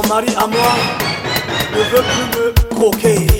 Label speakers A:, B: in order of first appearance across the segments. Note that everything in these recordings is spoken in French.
A: Mon mari à moi ne veut plus me croquer.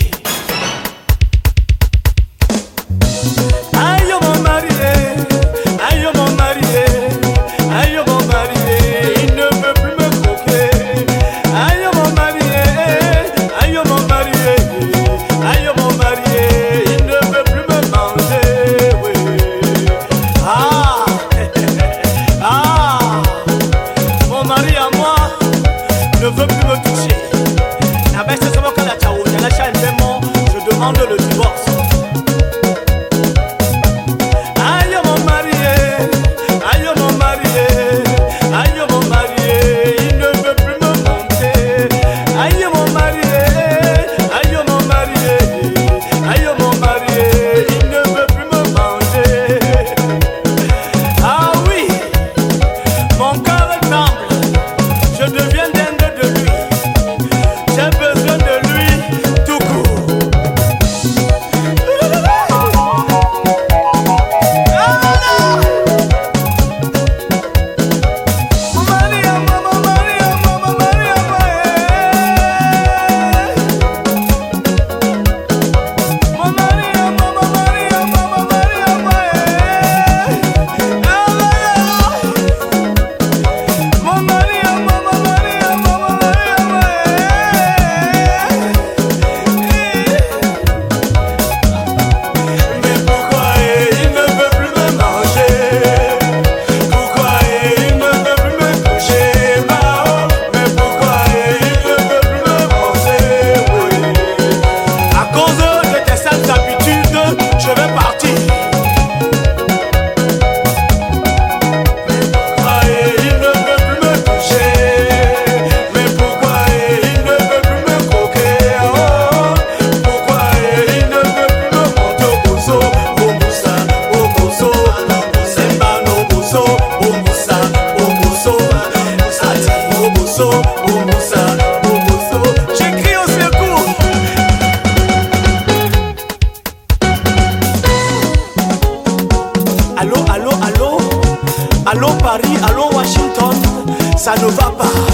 A: ça ne va pas.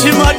A: Shima